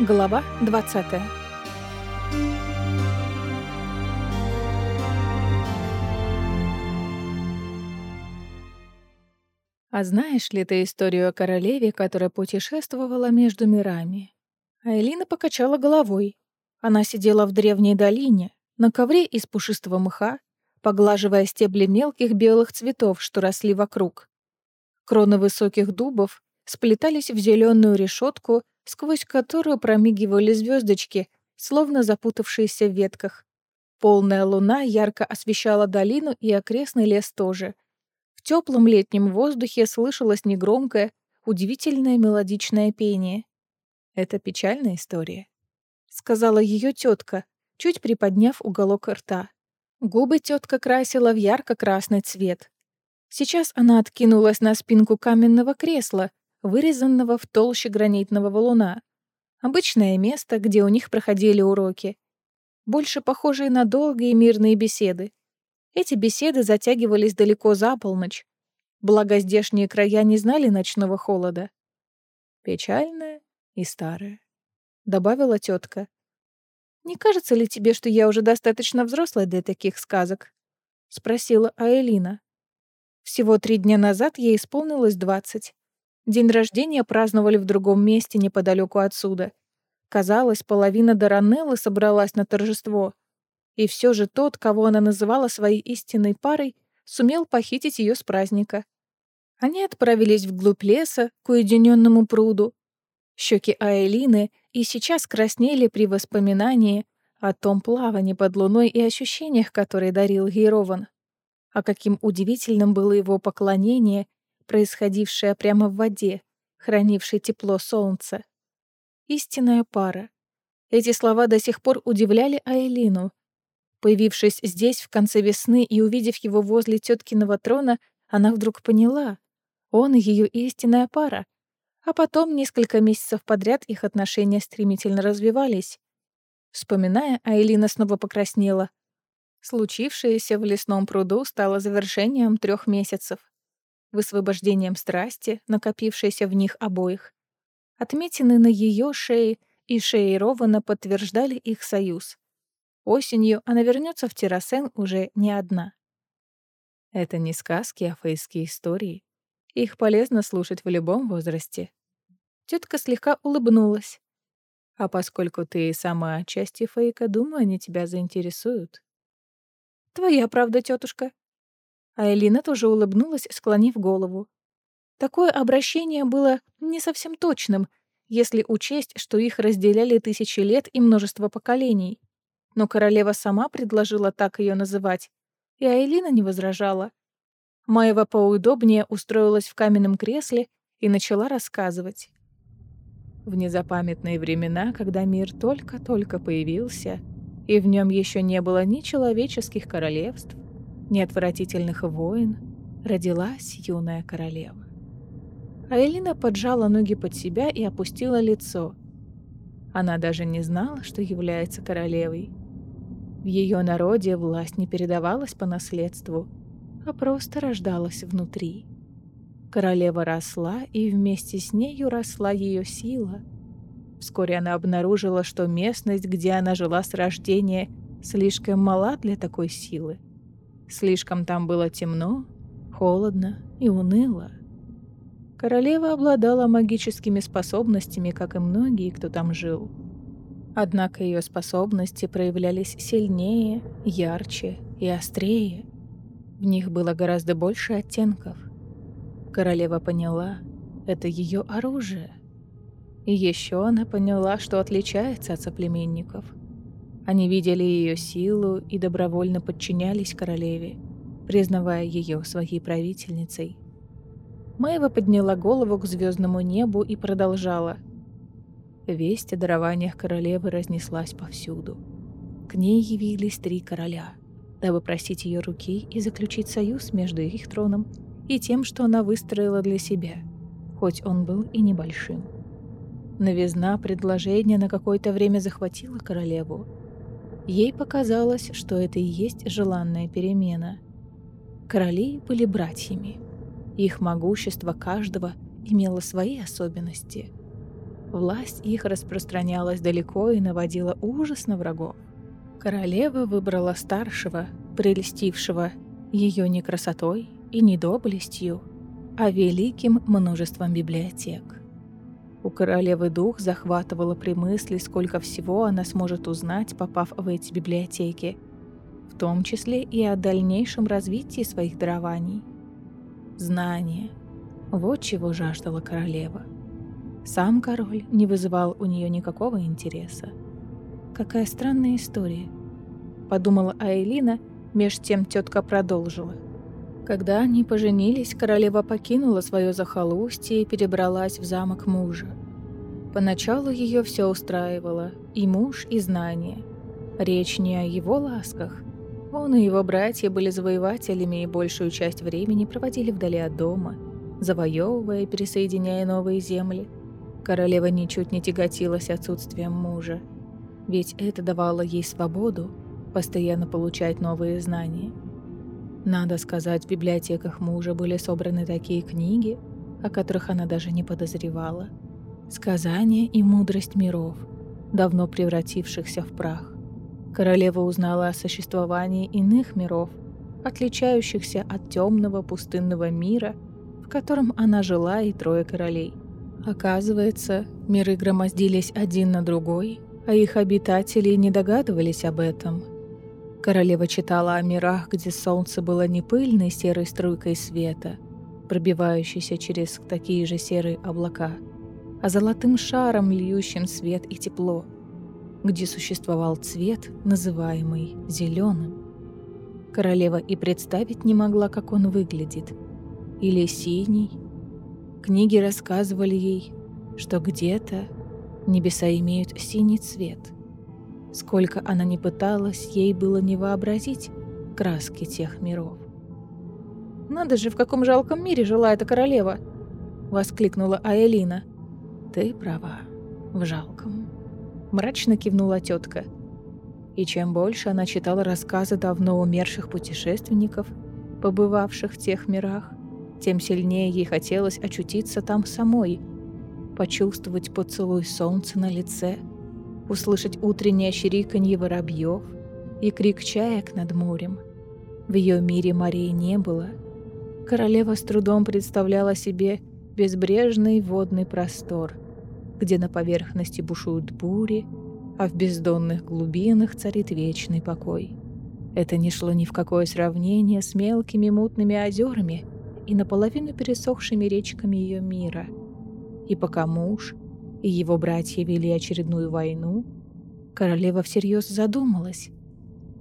Глава 20 А знаешь ли ты историю о королеве, которая путешествовала между мирами? Айлина покачала головой. Она сидела в древней долине, на ковре из пушистого мха, поглаживая стебли мелких белых цветов, что росли вокруг. Кроны высоких дубов сплетались в зеленую решетку, сквозь которую промигивали звездочки, словно запутавшиеся в ветках. Полная луна ярко освещала долину и окрестный лес тоже. В теплом летнем воздухе слышалось негромкое, удивительное мелодичное пение. «Это печальная история», — сказала ее тетка, чуть приподняв уголок рта. Губы тетка красила в ярко-красный цвет. Сейчас она откинулась на спинку каменного кресла, вырезанного в толще гранитного валуна. Обычное место, где у них проходили уроки. Больше похожие на долгие мирные беседы. Эти беседы затягивались далеко за полночь. Благо, здешние края не знали ночного холода. «Печальная и старая», — добавила тетка. «Не кажется ли тебе, что я уже достаточно взрослая для таких сказок?» — спросила Аэлина. Всего три дня назад ей исполнилось двадцать. День рождения праздновали в другом месте неподалеку отсюда. Казалось, половина Даранеллы собралась на торжество. И все же тот, кого она называла своей истинной парой, сумел похитить ее с праздника. Они отправились вглубь леса, к уединенному пруду. Щеки Аэлины и сейчас краснели при воспоминании о том плавании под луной и ощущениях, которые дарил ей А каким удивительным было его поклонение происходившее прямо в воде, хранившей тепло солнца. Истинная пара. Эти слова до сих пор удивляли Айлину. Появившись здесь в конце весны и увидев его возле теткиного трона, она вдруг поняла. Он ее истинная пара. А потом несколько месяцев подряд их отношения стремительно развивались. Вспоминая, Айлина снова покраснела. Случившееся в лесном пруду стало завершением трех месяцев высвобождением страсти, накопившейся в них обоих. Отметины на ее шее и шее Рована подтверждали их союз. Осенью она вернется в Террасен уже не одна. Это не сказки, а фейские истории. Их полезно слушать в любом возрасте. Тетка слегка улыбнулась. А поскольку ты сама части фейка, думаю, они тебя заинтересуют. Твоя правда, тетушка, а Элина тоже улыбнулась, склонив голову. Такое обращение было не совсем точным, если учесть, что их разделяли тысячи лет и множество поколений. Но королева сама предложила так ее называть, и Айлина не возражала. Маева поудобнее устроилась в каменном кресле и начала рассказывать. В незапамятные времена, когда мир только-только появился, и в нем еще не было ни человеческих королевств, неотвратительных войн родилась юная королева. Айлина поджала ноги под себя и опустила лицо. Она даже не знала, что является королевой. В ее народе власть не передавалась по наследству, а просто рождалась внутри. Королева росла, и вместе с нею росла ее сила. Вскоре она обнаружила, что местность, где она жила с рождения, слишком мала для такой силы. Слишком там было темно, холодно и уныло. Королева обладала магическими способностями, как и многие, кто там жил. Однако ее способности проявлялись сильнее, ярче и острее. В них было гораздо больше оттенков. Королева поняла, это ее оружие. И еще она поняла, что отличается от соплеменников – они видели ее силу и добровольно подчинялись королеве, признавая ее своей правительницей. Мэйва подняла голову к звездному небу и продолжала. Весть о дарованиях королевы разнеслась повсюду. К ней явились три короля, дабы просить ее руки и заключить союз между их троном и тем, что она выстроила для себя, хоть он был и небольшим. Новизна предложения на какое-то время захватила королеву, Ей показалось, что это и есть желанная перемена. Короли были братьями. Их могущество каждого имело свои особенности. Власть их распространялась далеко и наводила ужас на врагов. Королева выбрала старшего, прелестившего ее не красотой и не доблестью, а великим множеством библиотек. У королевы дух захватывало при мысли, сколько всего она сможет узнать, попав в эти библиотеки, в том числе и о дальнейшем развитии своих дарований. Знание. Вот чего жаждала королева. Сам король не вызывал у нее никакого интереса. Какая странная история. Подумала Айлина, меж тем тетка продолжила. Когда они поженились, королева покинула свое захолустье и перебралась в замок мужа. Поначалу ее все устраивало, и муж, и знание. Речь не о его ласках. Он и его братья были завоевателями и большую часть времени проводили вдали от дома, завоевывая и пересоединяя новые земли. Королева ничуть не тяготилась отсутствием мужа, ведь это давало ей свободу постоянно получать новые знания – надо сказать, в библиотеках мужа были собраны такие книги, о которых она даже не подозревала. Сказания и мудрость миров, давно превратившихся в прах. Королева узнала о существовании иных миров, отличающихся от темного пустынного мира, в котором она жила и трое королей. Оказывается, миры громоздились один на другой, а их обитатели не догадывались об этом – Королева читала о мирах, где солнце было не пыльной серой струйкой света, пробивающейся через такие же серые облака, а золотым шаром, льющим свет и тепло, где существовал цвет, называемый зеленым. Королева и представить не могла, как он выглядит. Или синий. Книги рассказывали ей, что где-то небеса имеют синий цвет — Сколько она ни пыталась, ей было не вообразить краски тех миров. «Надо же, в каком жалком мире жила эта королева!» — воскликнула Аэлина. «Ты права, в жалком», — мрачно кивнула тетка. И чем больше она читала рассказы давно умерших путешественников, побывавших в тех мирах, тем сильнее ей хотелось очутиться там самой, почувствовать поцелуй солнца на лице — услышать утреннее чириканье воробьев и крик чаек над морем. В ее мире морей не было. Королева с трудом представляла себе безбрежный водный простор, где на поверхности бушуют бури, а в бездонных глубинах царит вечный покой. Это не шло ни в какое сравнение с мелкими мутными озерами и наполовину пересохшими речками ее мира. И пока муж — и его братья вели очередную войну, королева всерьез задумалась,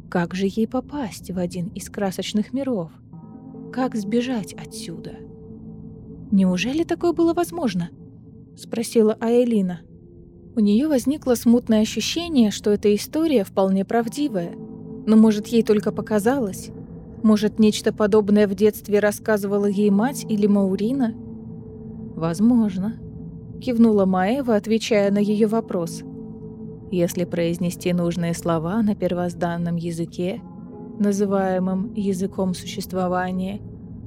как же ей попасть в один из красочных миров? Как сбежать отсюда? «Неужели такое было возможно?» — спросила Аэлина. У нее возникло смутное ощущение, что эта история вполне правдивая. Но, может, ей только показалось? Может, нечто подобное в детстве рассказывала ей мать или Маурина? Возможно кивнула Маева, отвечая на ее вопрос. Если произнести нужные слова на первозданном языке, называемом языком существования,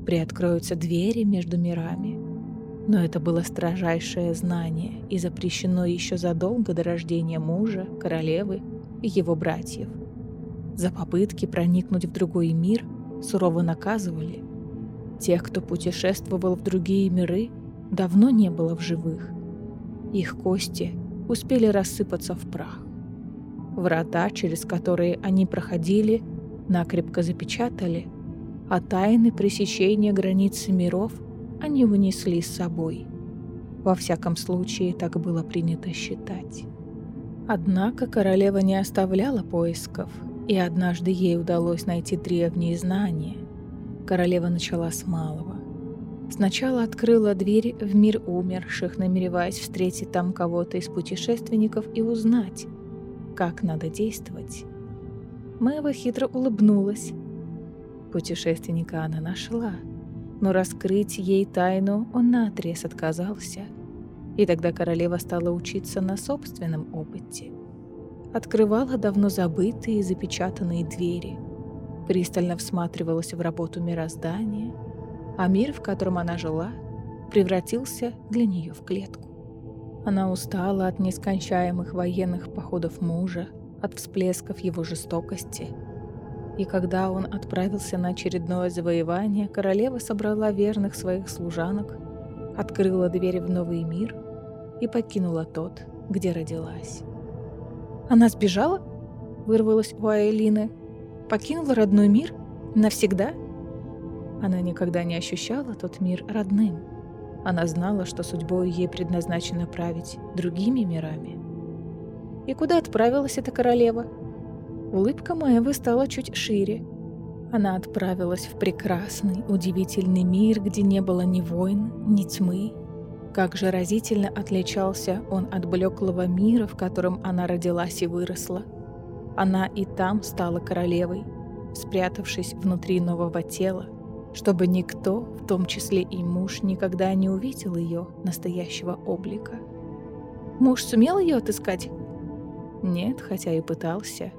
приоткроются двери между мирами. Но это было строжайшее знание и запрещено еще задолго до рождения мужа, королевы и его братьев. За попытки проникнуть в другой мир сурово наказывали. Тех, кто путешествовал в другие миры, давно не было в живых. Их кости успели рассыпаться в прах. Врата, через которые они проходили, накрепко запечатали, а тайны пресечения границы миров они вынесли с собой. Во всяком случае, так было принято считать. Однако королева не оставляла поисков, и однажды ей удалось найти древние знания. Королева начала с малого. Сначала открыла дверь в мир умерших, намереваясь встретить там кого-то из путешественников и узнать, как надо действовать. Мэва хитро улыбнулась. Путешественника она нашла, но раскрыть ей тайну он наотрез отказался. И тогда королева стала учиться на собственном опыте. Открывала давно забытые и запечатанные двери, пристально всматривалась в работу мироздания — а мир, в котором она жила, превратился для нее в клетку. Она устала от нескончаемых военных походов мужа, от всплесков его жестокости. И когда он отправился на очередное завоевание, королева собрала верных своих служанок, открыла дверь в новый мир и покинула тот, где родилась. «Она сбежала?» — вырвалась у Айлины. «Покинула родной мир? Навсегда?» Она никогда не ощущала тот мир родным. Она знала, что судьбой ей предназначено править другими мирами. И куда отправилась эта королева? Улыбка Маевы стала чуть шире. Она отправилась в прекрасный, удивительный мир, где не было ни войн, ни тьмы. Как же разительно отличался он от блеклого мира, в котором она родилась и выросла. Она и там стала королевой, спрятавшись внутри нового тела, чтобы никто, в том числе и муж, никогда не увидел ее настоящего облика. Муж сумел ее отыскать? Нет, хотя и пытался.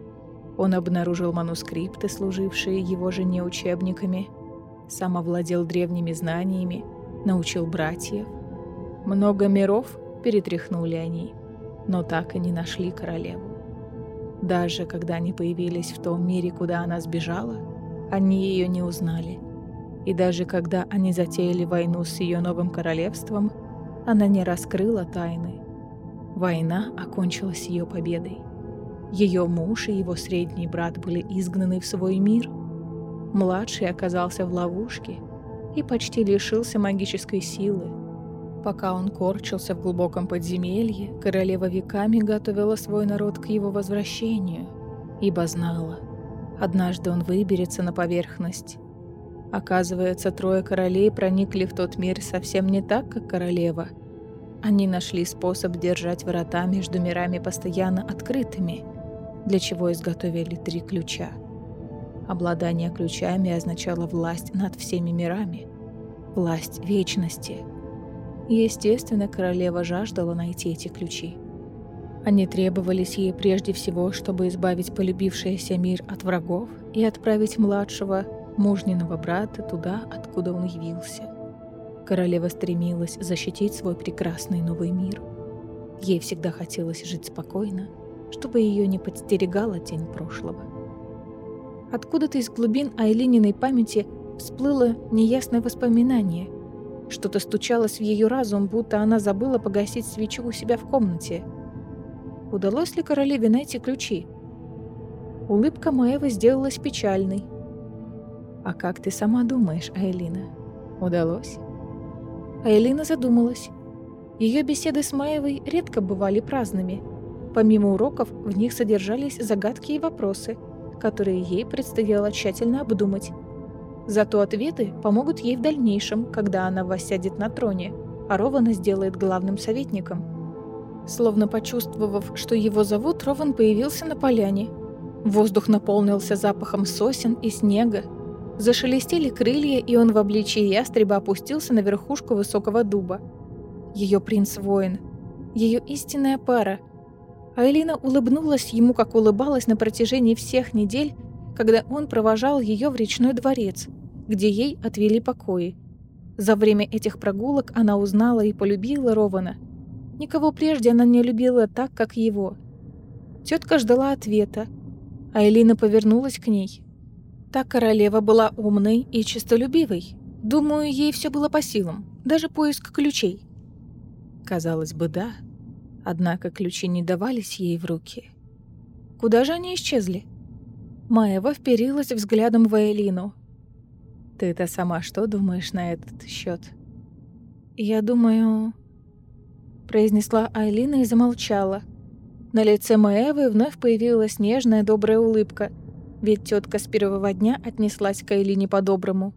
Он обнаружил манускрипты, служившие его жене учебниками, сам овладел древними знаниями, научил братьев. Много миров перетряхнули они, но так и не нашли королеву. Даже когда они появились в том мире, куда она сбежала, они ее не узнали – и даже когда они затеяли войну с ее новым королевством, она не раскрыла тайны. Война окончилась ее победой. Ее муж и его средний брат были изгнаны в свой мир. Младший оказался в ловушке и почти лишился магической силы. Пока он корчился в глубоком подземелье, королева веками готовила свой народ к его возвращению, ибо знала, однажды он выберется на поверхность Оказывается, трое королей проникли в тот мир совсем не так, как королева. Они нашли способ держать врата между мирами постоянно открытыми, для чего изготовили три ключа. Обладание ключами означало власть над всеми мирами, власть вечности. естественно, королева жаждала найти эти ключи. Они требовались ей прежде всего, чтобы избавить полюбившийся мир от врагов и отправить младшего мужниного брата туда, откуда он явился. Королева стремилась защитить свой прекрасный новый мир. Ей всегда хотелось жить спокойно, чтобы ее не подстерегала тень прошлого. Откуда-то из глубин Айлининой памяти всплыло неясное воспоминание. Что-то стучалось в ее разум, будто она забыла погасить свечу у себя в комнате. Удалось ли королеве найти ключи? Улыбка Маева сделалась печальной, «А как ты сама думаешь, Айлина? Удалось?» Айлина задумалась. Ее беседы с Маевой редко бывали праздными. Помимо уроков, в них содержались загадки и вопросы, которые ей предстояло тщательно обдумать. Зато ответы помогут ей в дальнейшем, когда она воссядет на троне, а Рована сделает главным советником. Словно почувствовав, что его зовут, Рован появился на поляне. Воздух наполнился запахом сосен и снега, Зашелестели крылья, и он в обличии ястреба опустился на верхушку высокого дуба. Ее принц-воин. Ее истинная пара. Айлина улыбнулась ему, как улыбалась на протяжении всех недель, когда он провожал ее в речной дворец, где ей отвели покои. За время этих прогулок она узнала и полюбила Рована. Никого прежде она не любила так, как его. Тетка ждала ответа. Айлина повернулась к ней. Та королева была умной и честолюбивой. Думаю, ей все было по силам, даже поиск ключей. Казалось бы, да. Однако ключи не давались ей в руки. Куда же они исчезли? Маева вперилась взглядом в Элину. «Ты-то сама что думаешь на этот счет? «Я думаю...» Произнесла Айлина и замолчала. На лице Маевы вновь появилась нежная добрая улыбка, ведь тетка с первого дня отнеслась к Айлине по-доброму.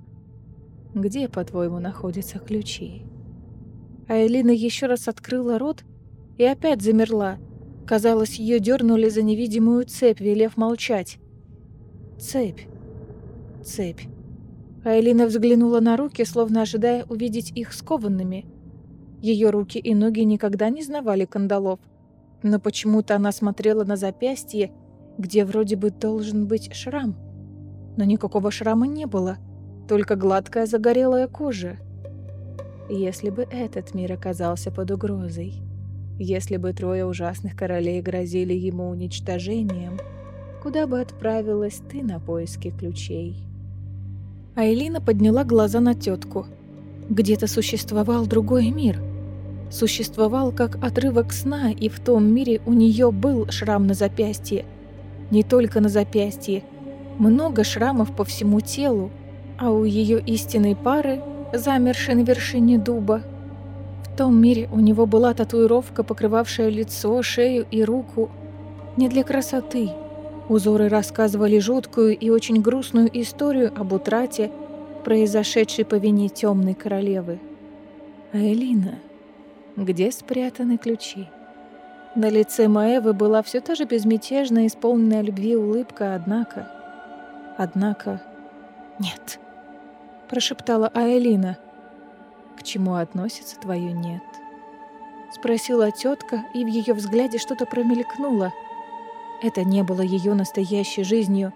«Где, по-твоему, находятся ключи?» Айлина еще раз открыла рот и опять замерла. Казалось, ее дернули за невидимую цепь, велев молчать. Цепь. Цепь. Айлина взглянула на руки, словно ожидая увидеть их скованными. Ее руки и ноги никогда не знавали кандалов. Но почему-то она смотрела на запястье где вроде бы должен быть шрам. Но никакого шрама не было, только гладкая загорелая кожа. Если бы этот мир оказался под угрозой. Если бы трое ужасных королей грозили ему уничтожением, куда бы отправилась ты на поиски ключей? Айлина подняла глаза на тетку. Где-то существовал другой мир. Существовал как отрывок сна, и в том мире у нее был шрам на запястье. Не только на запястье. Много шрамов по всему телу, а у ее истинной пары, замершей на вершине дуба, в том мире у него была татуировка, покрывавшая лицо, шею и руку. Не для красоты. Узоры рассказывали жуткую и очень грустную историю об утрате, произошедшей по вине темной королевы. А Элина? Где спрятаны ключи? На лице Маэвы была все та же безмятежная, исполненная любви улыбка, однако... Однако... «Нет», — прошептала Аэлина. «К чему относится твое «нет»?» Спросила тетка, и в ее взгляде что-то промелькнуло. Это не было ее настоящей жизнью.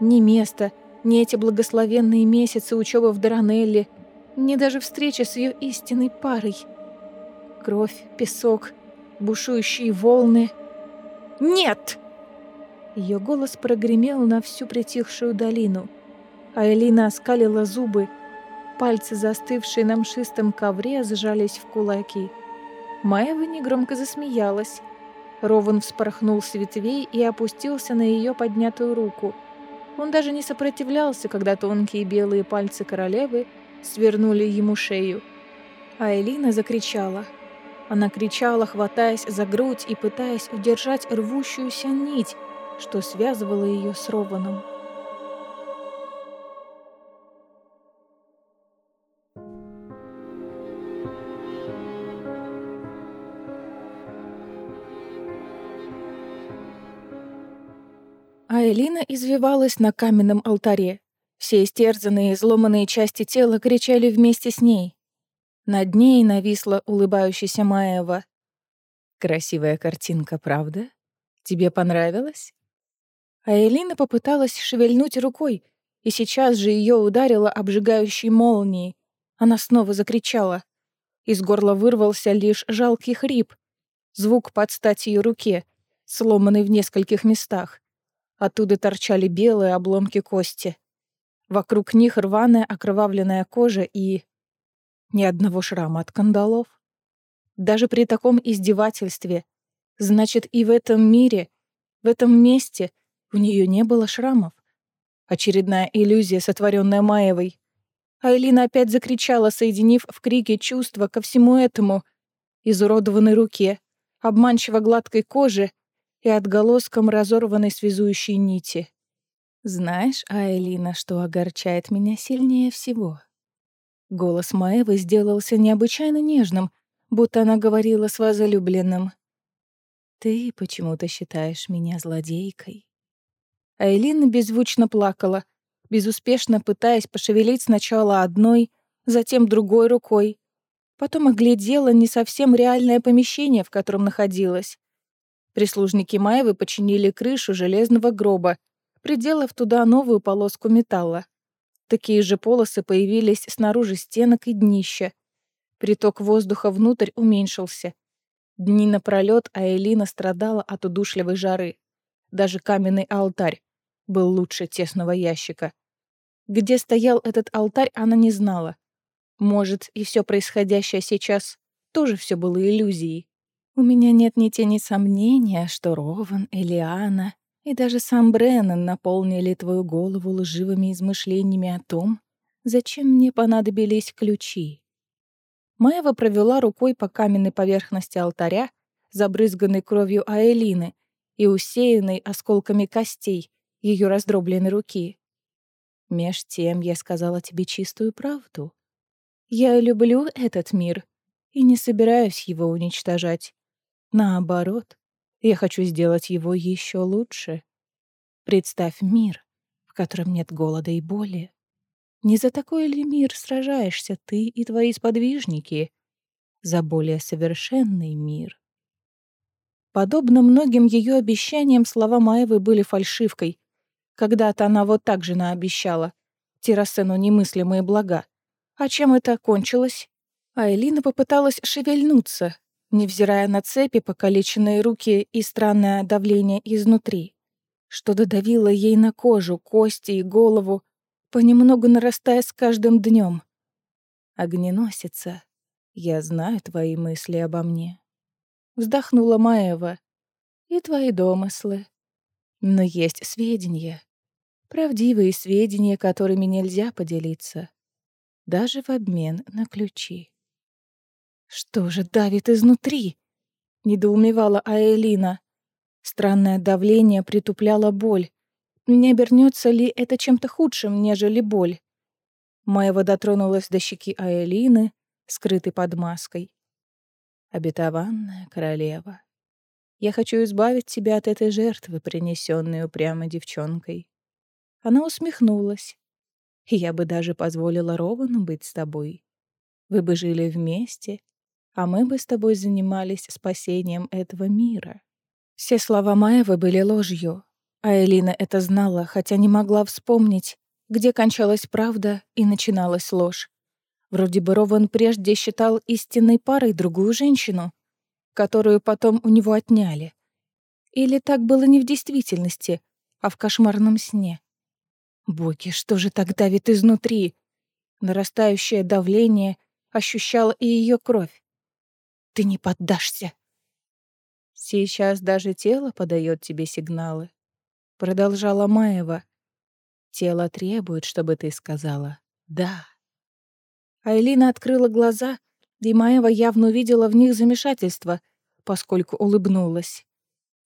Ни место, ни эти благословенные месяцы учебы в Даранелле, ни даже встреча с ее истинной парой. Кровь, песок, бушующие волны. «Нет!» Ее голос прогремел на всю притихшую долину. А Элина оскалила зубы, Пальцы, застывшие на мшистом ковре, сжались в кулаки. Маева негромко засмеялась. Рован вспорхнул с ветвей и опустился на ее поднятую руку. Он даже не сопротивлялся, когда тонкие белые пальцы королевы свернули ему шею. А Элина закричала. Она кричала, хватаясь за грудь и пытаясь удержать рвущуюся нить, что связывала ее с Рованом. а Элина извивалась на каменном алтаре. Все истерзанные и изломанные части тела кричали вместе с ней. Над ней нависла улыбающаяся Маева. «Красивая картинка, правда? Тебе понравилось?» А Элина попыталась шевельнуть рукой, и сейчас же ее ударило обжигающей молнией. Она снова закричала. Из горла вырвался лишь жалкий хрип. Звук под стать ее руке, сломанный в нескольких местах. Оттуда торчали белые обломки кости. Вокруг них рваная окровавленная кожа и... Ни одного шрама от кандалов. Даже при таком издевательстве. Значит, и в этом мире, в этом месте у нее не было шрамов. Очередная иллюзия, сотворенная Маевой. Айлина опять закричала, соединив в крике чувства ко всему этому. Изуродованной руке, обманчиво гладкой коже — и отголоском разорванной связующей нити. «Знаешь, Айлина, что огорчает меня сильнее всего?» Голос Маевы сделался необычайно нежным, будто она говорила с возлюбленным. «Ты почему-то считаешь меня злодейкой». Айлина беззвучно плакала, безуспешно пытаясь пошевелить сначала одной, затем другой рукой. Потом оглядела не совсем реальное помещение, в котором находилась. Прислужники Маевы починили крышу железного гроба, приделав туда новую полоску металла. Такие же полосы появились снаружи стенок и днища. Приток воздуха внутрь уменьшился. Дни напролёт Аэлина страдала от удушливой жары. Даже каменный алтарь был лучше тесного ящика. Где стоял этот алтарь, она не знала. Может, и все происходящее сейчас тоже все было иллюзией. У меня нет ни тени сомнения, что Рован, Элиана и даже сам Бреннан наполнили твою голову лживыми измышлениями о том, зачем мне понадобились ключи. Маева провела рукой по каменной поверхности алтаря, забрызганной кровью Аэлины и усеянной осколками костей ее раздробленной руки. Меж тем я сказала тебе чистую правду. Я люблю этот мир и не собираюсь его уничтожать. Наоборот, я хочу сделать его еще лучше. Представь мир, в котором нет голода и боли. Не за такой ли мир сражаешься ты и твои сподвижники? За более совершенный мир. Подобно многим ее обещаниям, слова Маевы были фальшивкой. Когда-то она вот так же наобещала. Террасену немыслимые блага. А чем это кончилось? Айлина попыталась шевельнуться, невзирая на цепи, покалеченные руки и странное давление изнутри. Что додавило ей на кожу, кости и голову, понемногу нарастая с каждым днем. Огненосица, я знаю твои мысли обо мне. Вздохнула Маева. И твои домыслы. Но есть сведения. Правдивые сведения, которыми нельзя поделиться. Даже в обмен на ключи. Что же давит изнутри? Недоумевала Аэлина. Странное давление притупляло боль. Не обернется ли это чем-то худшим, нежели боль? Маева дотронулась до щеки Аэлины, скрытой под маской. Обетованная королева, я хочу избавить тебя от этой жертвы, принесенной упрямой девчонкой. Она усмехнулась. Я бы даже позволила Ровану быть с тобой. Вы бы жили вместе, а мы бы с тобой занимались спасением этого мира. Все слова Маевы были ложью, а Элина это знала, хотя не могла вспомнить, где кончалась правда и начиналась ложь. Вроде бы Рован прежде считал истинной парой другую женщину, которую потом у него отняли. Или так было не в действительности, а в кошмарном сне. Боги, что же так давит изнутри? Нарастающее давление ощущала и ее кровь. Ты не поддашься. Сейчас даже тело подает тебе сигналы. Продолжала Маева. Тело требует, чтобы ты сказала «да». Айлина открыла глаза, и Маева явно увидела в них замешательство, поскольку улыбнулась.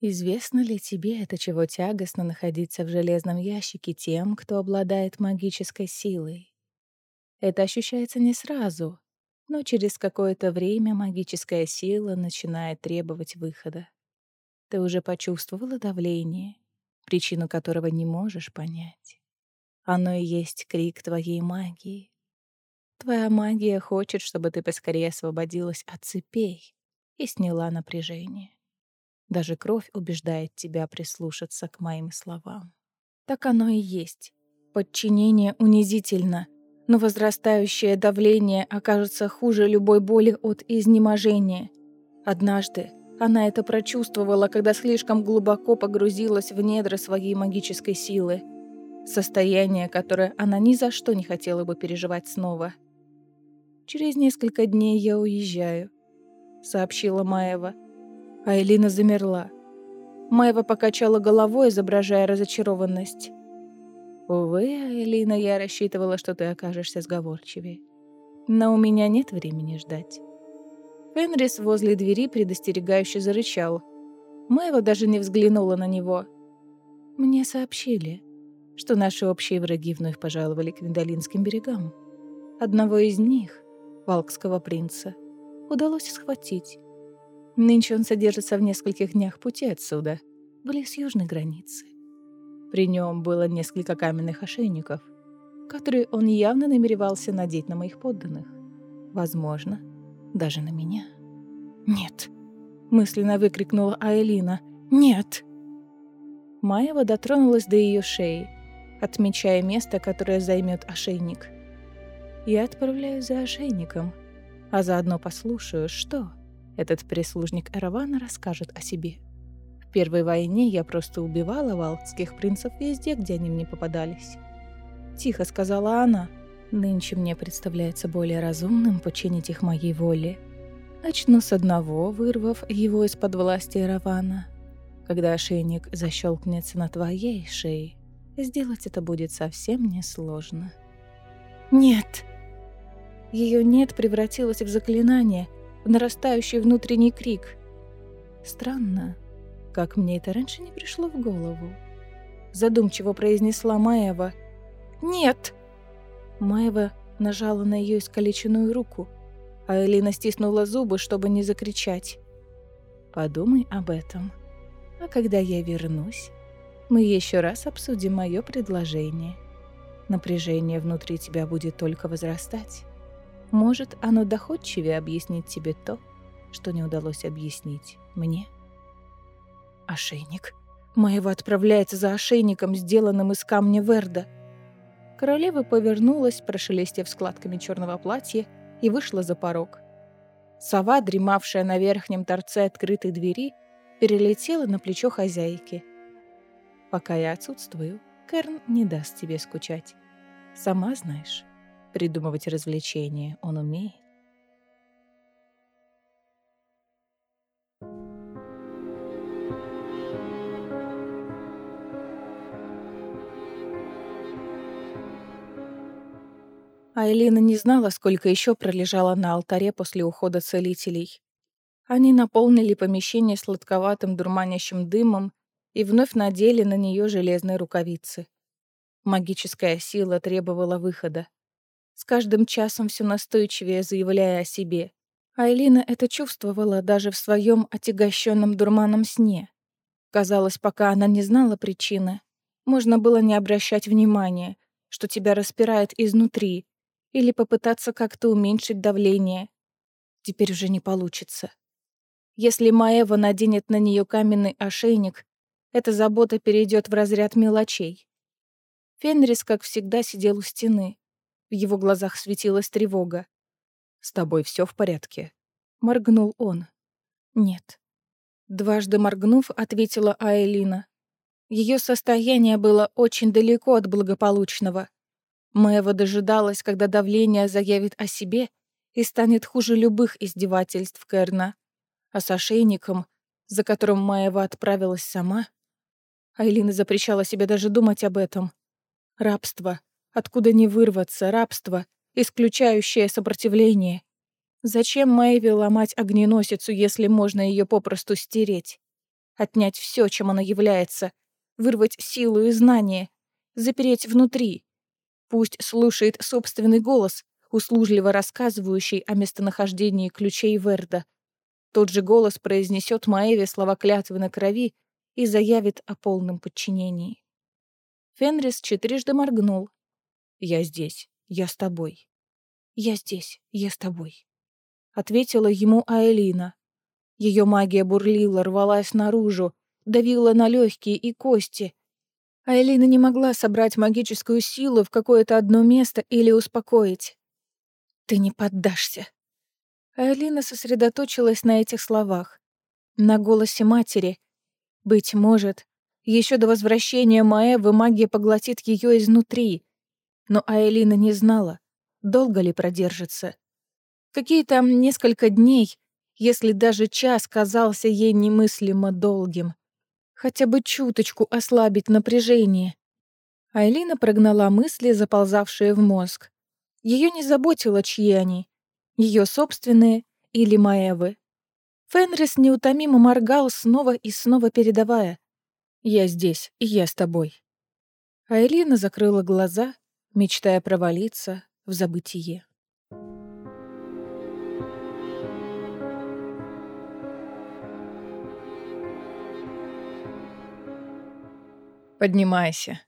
«Известно ли тебе это, чего тягостно находиться в железном ящике тем, кто обладает магической силой? Это ощущается не сразу, но через какое-то время магическая сила начинает требовать выхода. Ты уже почувствовала давление, причину которого не можешь понять. Оно и есть крик твоей магии. Твоя магия хочет, чтобы ты поскорее освободилась от цепей и сняла напряжение. Даже кровь убеждает тебя прислушаться к моим словам. Так оно и есть. Подчинение унизительно — но возрастающее давление окажется хуже любой боли от изнеможения. Однажды она это прочувствовала, когда слишком глубоко погрузилась в недра своей магической силы. Состояние, которое она ни за что не хотела бы переживать снова. «Через несколько дней я уезжаю», — сообщила Маева. А Элина замерла. Маева покачала головой, изображая разочарованность. Увы, Элина, я рассчитывала, что ты окажешься сговорчивее. Но у меня нет времени ждать. Фенрис возле двери предостерегающе зарычал. Мэйва даже не взглянула на него. Мне сообщили, что наши общие враги вновь пожаловали к Виндалинским берегам. Одного из них, Валкского принца, удалось схватить. Нынче он содержится в нескольких днях пути отсюда, близ южной границы. При нем было несколько каменных ошейников, которые он явно намеревался надеть на моих подданных. Возможно, даже на меня. «Нет!» — мысленно выкрикнула Айлина. «Нет!» Маева дотронулась до ее шеи, отмечая место, которое займет ошейник. «Я отправляюсь за ошейником, а заодно послушаю, что этот прислужник Эравана расскажет о себе» первой войне я просто убивала валкских принцев везде, где они мне попадались. Тихо сказала она. Нынче мне представляется более разумным подчинить их моей воле. Начну с одного, вырвав его из-под власти Равана. Когда ошейник защелкнется на твоей шее, сделать это будет совсем несложно. Нет! Ее «нет» превратилось в заклинание, в нарастающий внутренний крик. Странно, как мне это раньше не пришло в голову? Задумчиво произнесла Маева. «Нет!» Маева нажала на ее искалеченную руку, а Элина стиснула зубы, чтобы не закричать. «Подумай об этом. А когда я вернусь, мы еще раз обсудим мое предложение. Напряжение внутри тебя будет только возрастать. Может, оно доходчивее объяснит тебе то, что не удалось объяснить мне». Ошейник. Маева отправляется за ошейником, сделанным из камня Верда. Королева повернулась, прошелестев складками черного платья, и вышла за порог. Сова, дремавшая на верхнем торце открытой двери, перелетела на плечо хозяйки. «Пока я отсутствую, Керн не даст тебе скучать. Сама знаешь, придумывать развлечения он умеет». Айлина не знала, сколько еще пролежала на алтаре после ухода целителей. Они наполнили помещение сладковатым дурманящим дымом и вновь надели на нее железные рукавицы. Магическая сила требовала выхода. С каждым часом все настойчивее заявляя о себе. Айлина это чувствовала даже в своем отягощенном дурманом сне. Казалось, пока она не знала причины, можно было не обращать внимания, что тебя распирает изнутри, или попытаться как-то уменьшить давление. Теперь уже не получится. Если Маева наденет на нее каменный ошейник, эта забота перейдет в разряд мелочей. Фенрис, как всегда, сидел у стены. В его глазах светилась тревога. «С тобой все в порядке?» — моргнул он. «Нет». Дважды моргнув, ответила Аэлина. Ее состояние было очень далеко от благополучного. Мэва дожидалась, когда давление заявит о себе и станет хуже любых издевательств Керна. А с ошейником, за которым Маева отправилась сама, Айлина запрещала себе даже думать об этом. Рабство. Откуда не вырваться? Рабство, исключающее сопротивление. Зачем Мэйве ломать огненосицу, если можно ее попросту стереть? Отнять все, чем она является, вырвать силу и знания, запереть внутри, Пусть слушает собственный голос, услужливо рассказывающий о местонахождении ключей Верда. Тот же голос произнесет Маэве слова клятвы на крови и заявит о полном подчинении. Фенрис четырежды моргнул. «Я здесь. Я с тобой». «Я здесь. Я с тобой», — ответила ему Аэлина. Ее магия бурлила, рвалась наружу, давила на легкие и кости, Айлина не могла собрать магическую силу в какое-то одно место или успокоить. «Ты не поддашься». Айлина сосредоточилась на этих словах, на голосе матери. Быть может, еще до возвращения Маэвы магия поглотит ее изнутри. Но Айлина не знала, долго ли продержится. Какие там несколько дней, если даже час казался ей немыслимо долгим хотя бы чуточку ослабить напряжение. Айлина прогнала мысли, заползавшие в мозг. Ее не заботило, чьи они. Ее собственные или Маэвы. Фенрис неутомимо моргал, снова и снова передавая. «Я здесь, и я с тобой». Айлина закрыла глаза, мечтая провалиться в забытие. Поднимайся».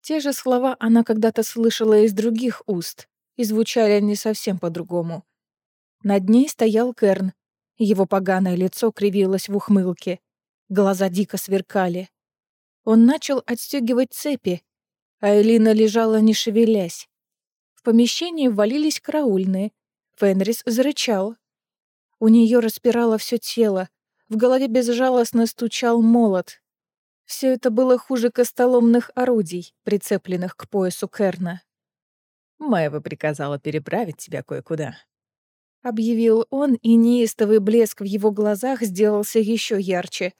Те же слова она когда-то слышала из других уст, и звучали они совсем по-другому. Над ней стоял Керн. Его поганое лицо кривилось в ухмылке. Глаза дико сверкали. Он начал отстегивать цепи, а Элина лежала, не шевелясь. В помещении ввалились караульные. Фенрис зарычал. У нее распирало все тело. В голове безжалостно стучал молот. Все это было хуже костоломных орудий, прицепленных к поясу Керна. «Маева приказала переправить тебя кое-куда», — объявил он, и неистовый блеск в его глазах сделался еще ярче.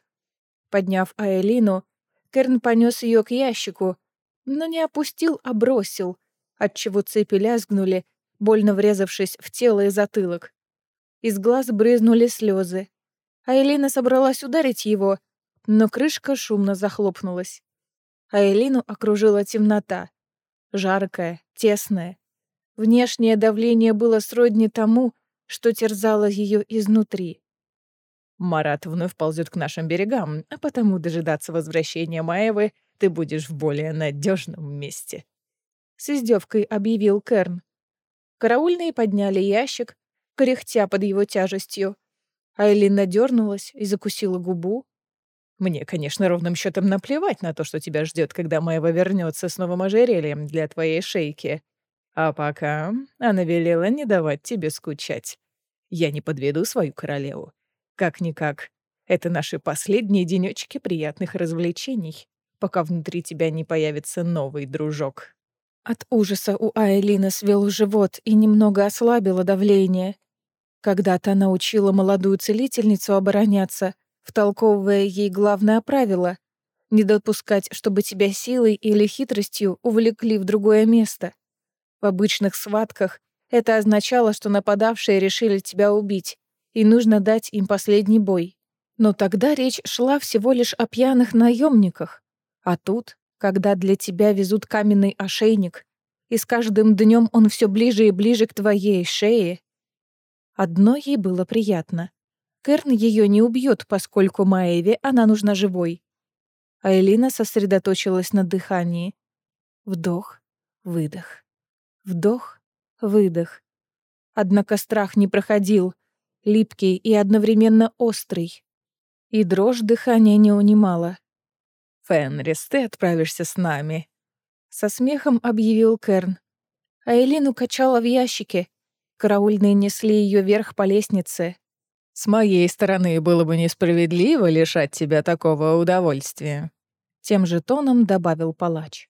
Подняв Аэлину, Керн понес ее к ящику, но не опустил, а бросил, отчего цепи лязгнули, больно врезавшись в тело и затылок. Из глаз брызнули слезы. Аэлина собралась ударить его, но крышка шумно захлопнулась. А Элину окружила темнота. Жаркая, тесная. Внешнее давление было сродни тому, что терзало ее изнутри. «Марат вновь ползет к нашим берегам, а потому дожидаться возвращения Маевы ты будешь в более надежном месте», — с издевкой объявил Керн. Караульные подняли ящик, кряхтя под его тяжестью. Айлина дернулась и закусила губу, мне, конечно, ровным счетом наплевать на то, что тебя ждет, когда Маева вернется с новым ожерельем для твоей шейки. А пока она велела не давать тебе скучать. Я не подведу свою королеву. Как-никак, это наши последние денечки приятных развлечений, пока внутри тебя не появится новый дружок. От ужаса у Айлины свел живот и немного ослабило давление. Когда-то она учила молодую целительницу обороняться, втолковывая ей главное правило — не допускать, чтобы тебя силой или хитростью увлекли в другое место. В обычных схватках это означало, что нападавшие решили тебя убить, и нужно дать им последний бой. Но тогда речь шла всего лишь о пьяных наемниках. А тут, когда для тебя везут каменный ошейник, и с каждым днем он все ближе и ближе к твоей шее, одно ей было приятно. Керн ее не убьет, поскольку Маэве она нужна живой. А Элина сосредоточилась на дыхании. Вдох, выдох. Вдох, выдох. Однако страх не проходил, липкий и одновременно острый. И дрожь дыхания не унимала. «Фенрис, ты отправишься с нами», — со смехом объявил Керн. А Элину качала в ящике. Караульные несли ее вверх по лестнице. «С моей стороны было бы несправедливо лишать тебя такого удовольствия», — тем же тоном добавил палач.